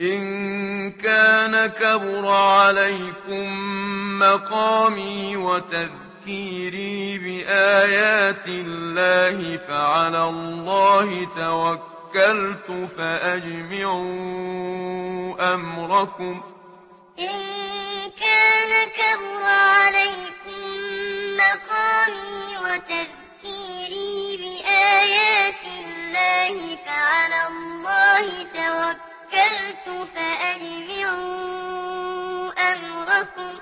إن كان كبر عليكم مقامي وتذكيري بآيات الله فعلى الله توكلت فأجمعوا أمركم إن كان كبر عليكم مقامي وتذكيري فأجمعوا أمركم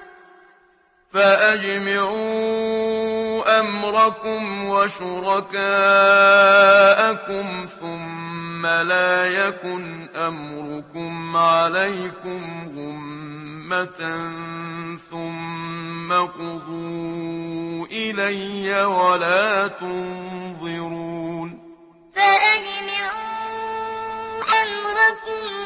فأجمعوا أمركم وشركاءكم ثم لا يكن أمركم عليكم غمة ثم قضوا إلي ولا تنظرون فأجمعوا أمركم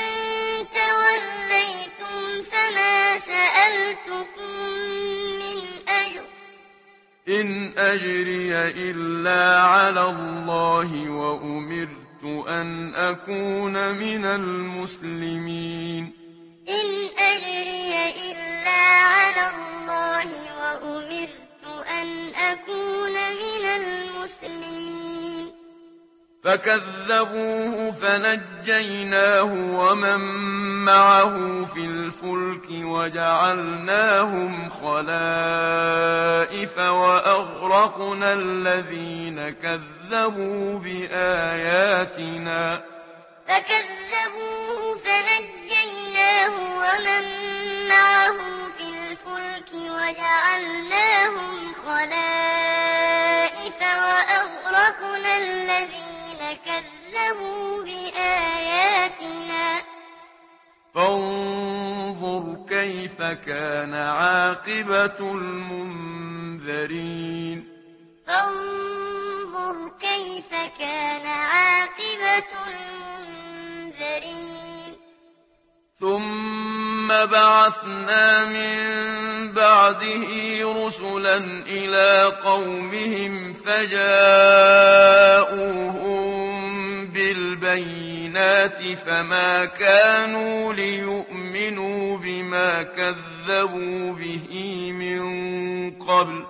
إِنْ أَجْرِيَ إِلَّا عَلَى اللَّهِ وَأُمِرْتُ أَنْ أَكُونَ مِنَ الْمُسْلِمِينَ. إِنْ أَجْرِيَ إِلَّا عَلَى اللَّهِ وَأُمِرْتُ أَنْ أَكُونَ مِنَ الْمُسْلِمِينَ. فكذبوه فنجيناه ومن معه في الفلك وجعلناهم خلائف وأغرقنا الذين كذبوا بآياتنا فكذبوه فنجيناه ومن معه في الفلك وجعلناهم خلائف وأغرقنا كذبوا بآياتنا فانظر كيف كان عاقبة المنذرين فانظر كيف كان عاقبة المنذرين ثم بعثنا من بعده رسلا إلى قومهم فجاءوهم بالبينات فما كانوا ليؤمنوا بما كذبوا به من قبل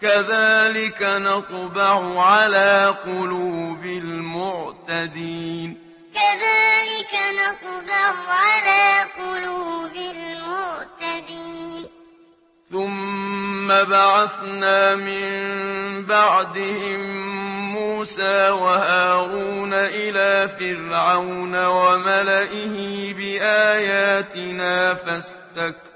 كذلك نطبع على قلوب المعتدين. كذلك نطبع على قلوب المعتدين. ثم بعثنا من بعدهم موسى وهارون إلى فرعون وملئه بآياتنا فاستكبروا.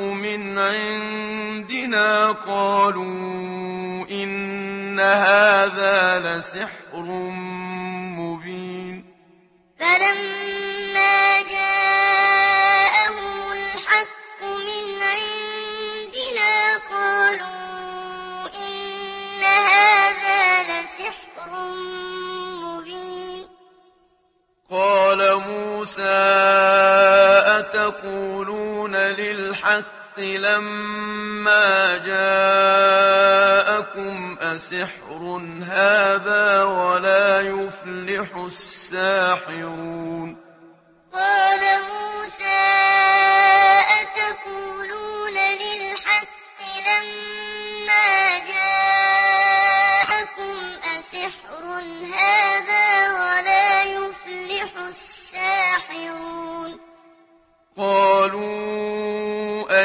من عندنا قالوا إن هذا لسحر مبين. فلما جاءهم الحق من عندنا قالوا إن هذا لسحر مبين. قال موسى تقولون للحق لما جاءكم أسحر هذا ولا يفلح الساحرون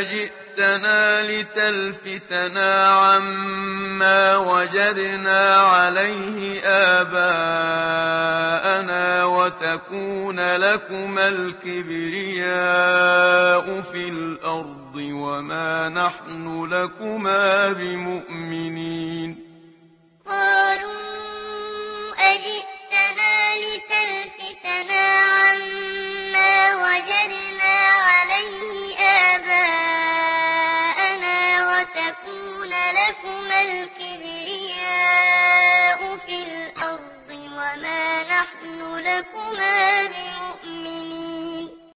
جئتنا لتلفتنا عما وجدنا عليه آباءنا وتكون لكم الكبرياء في الأرض وما نحن لكما بمؤمنين. يكون لكما الكبرياء في الأرض وما نحن لكما بمؤمنين